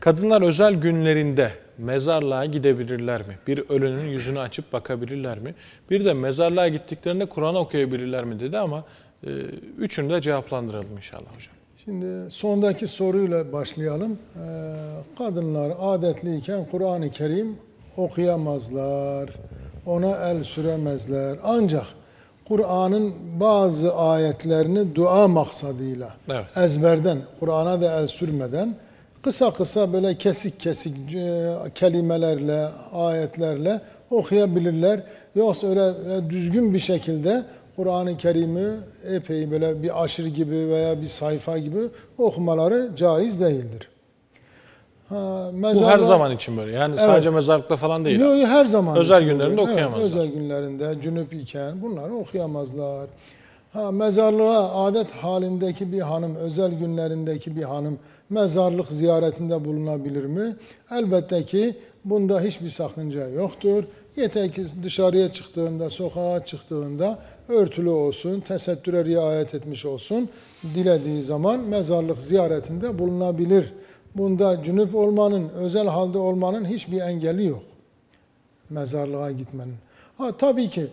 Kadınlar özel günlerinde mezarlığa gidebilirler mi? Bir ölünün yüzünü açıp bakabilirler mi? Bir de mezarlığa gittiklerinde Kur'an okuyabilirler mi dedi ama e, üçünü de cevaplandıralım inşallah hocam. Şimdi sondaki soruyla başlayalım. Ee, kadınlar adetliyken Kur'an-ı Kerim okuyamazlar, ona el süremezler. Ancak Kur'an'ın bazı ayetlerini dua maksadıyla Evet. ezberden, Kur'an'a da el sürmeden kısa kısa böyle kesik kesik e, kelimelerle, ayetlerle okuyabilirler. Yoksa öyle e, düzgün bir şekilde Kur'an-ı Kerim'i epey böyle bir aşır gibi veya bir sayfa gibi okumaları caiz değildir. Ha, Bu her mezarlar- zaman için böyle. Yani Evet. sadece mezarlıkta falan değil. Yok, her zaman Özel için günlerinde oluyor. okuyamazlar. Evet, özel günlerinde cünüp iken bunları okuyamazlar. Ha, mezarlığa adet halindeki bir hanım, özel günlerindeki bir hanım mezarlık ziyaretinde bulunabilir mi? Elbette ki bunda hiçbir sakınca yoktur. Yeter ki dışarıya çıktığında, sokağa çıktığında örtülü olsun, tesettüre riayet etmiş olsun. Dilediği zaman mezarlık ziyaretinde bulunabilir. Bunda cünüp olmanın, özel halde olmanın hiçbir engeli yok. Mezarlığa gitmenin. Ha tabii ki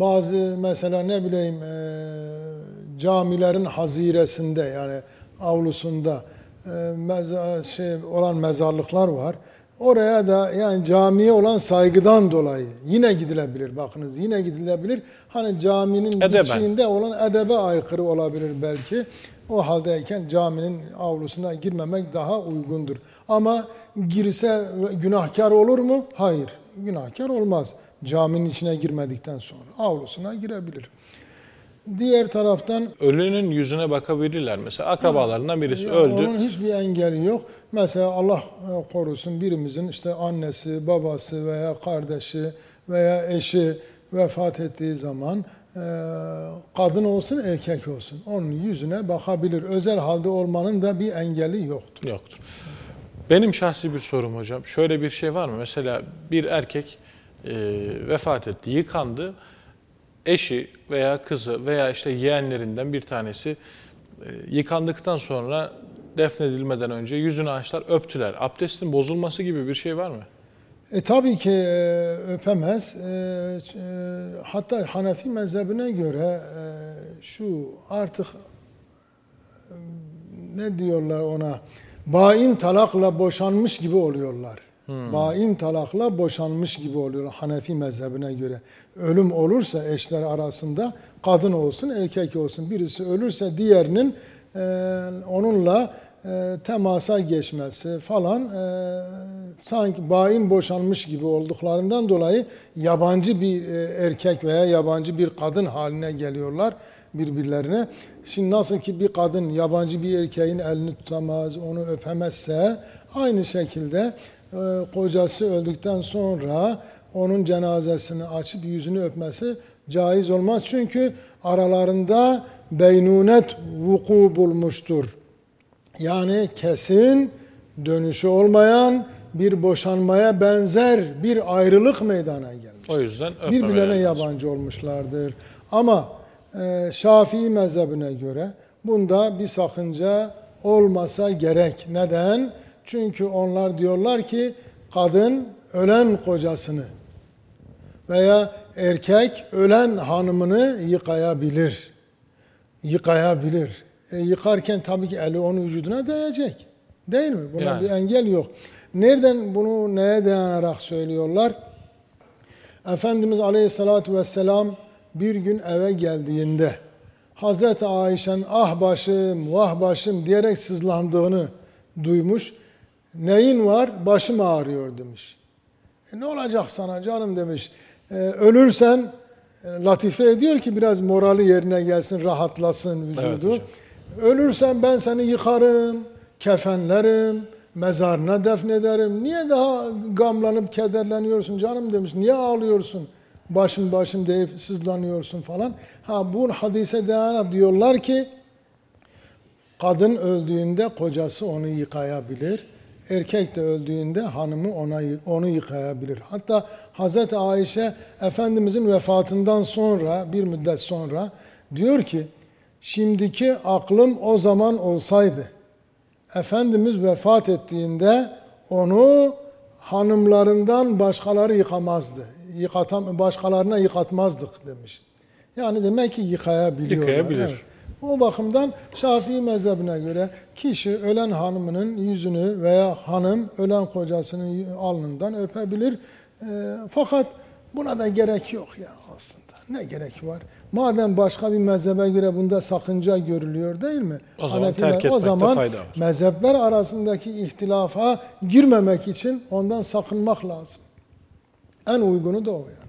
bazı mesela ne bileyim e, camilerin haziresinde yani avlusunda e, meza- şey olan mezarlıklar var. Oraya da yani camiye olan saygıdan dolayı yine gidilebilir bakınız yine gidilebilir. Hani caminin Edeben. bitişiğinde olan edebe aykırı olabilir belki. O haldeyken caminin avlusuna girmemek daha uygundur. Ama girse günahkar olur mu? Hayır, günahkar olmaz. Caminin içine girmedikten sonra avlusuna girebilir. Diğer taraftan Ölünün yüzüne bakabilirler mesela. Akrabalarından birisi ya öldü. Onun hiçbir engeli yok. Mesela Allah e, korusun birimizin işte annesi, babası veya kardeşi veya eşi vefat ettiği zaman e, kadın olsun erkek olsun onun yüzüne bakabilir. Özel halde olmanın da bir engeli yoktur. Yoktur. Benim şahsi bir sorum hocam. Şöyle bir şey var mı? Mesela bir erkek e, vefat etti, yıkandı. Eşi veya kızı veya işte yeğenlerinden bir tanesi e, yıkandıktan sonra defnedilmeden önce yüzünü açtılar, öptüler. Abdestin bozulması gibi bir şey var mı? E tabii ki e, öpemez. E, e, hatta Hanefi mezhebine göre e, şu artık e, ne diyorlar ona? Bain talakla boşanmış gibi oluyorlar. Bain talakla boşanmış gibi oluyor Hanefi mezhebine göre. Ölüm olursa eşler arasında kadın olsun erkek olsun birisi ölürse diğerinin e, onunla e, temasa geçmesi falan e, sanki bain boşanmış gibi olduklarından dolayı yabancı bir e, erkek veya yabancı bir kadın haline geliyorlar birbirlerine. Şimdi nasıl ki bir kadın yabancı bir erkeğin elini tutamaz, onu öpemezse aynı şekilde kocası öldükten sonra onun cenazesini açıp yüzünü öpmesi caiz olmaz. Çünkü aralarında beynunet vuku bulmuştur. Yani kesin dönüşü olmayan bir boşanmaya benzer bir ayrılık meydana gelmiş. O yüzden Birbirlerine yabancı olmuşlardır. Ama e, Şafii mezhebine göre bunda bir sakınca olmasa gerek. Neden? Çünkü onlar diyorlar ki kadın ölen kocasını veya erkek ölen hanımını yıkayabilir. Yıkayabilir. E, yıkarken tabii ki eli onun vücuduna değecek. Değil mi? Buna Yani. bir engel yok. Nereden bunu neye dayanarak söylüyorlar? Efendimiz Aleyhisselatü Vesselam bir gün eve geldiğinde Hazreti Ayşe'nin ah başım, vah başım diyerek sızlandığını duymuş. Neyin var? Başım ağrıyor demiş. E ne olacak sana canım demiş. E, ölürsen e, latife ediyor ki biraz morali yerine gelsin, rahatlasın vücudu. hocam. Ölürsen ben seni yıkarım, kefenlerim, mezarına defnederim. Niye daha gamlanıp kederleniyorsun canım demiş. Niye ağlıyorsun? Başım başım deyip sızlanıyorsun falan. Ha bu hadise dayanarak diyorlar ki kadın öldüğünde kocası onu yıkayabilir. Erkek de öldüğünde hanımı ona onu yıkayabilir. Hatta Hazreti Ayşe Efendimizin vefatından sonra bir müddet sonra diyor ki şimdiki aklım o zaman olsaydı Efendimiz vefat ettiğinde onu hanımlarından başkaları yıkamazdı. Yıkatam, başkalarına yıkatmazdık demiş. Yani demek ki yıkayabiliyorlar. Yıkayabilir. Evet. O bakımdan Şafii mezhebine göre kişi ölen hanımının yüzünü veya hanım ölen kocasının alnından öpebilir. Ee, fakat buna da gerek yok ya aslında. Ne gerek var? Madem başka bir mezhebe göre bunda sakınca görülüyor değil mi? O zaman Hanefi terk o zaman fayda var. mezhepler arasındaki ihtilafa girmemek için ondan sakınmak lazım. En uygunu da o yani.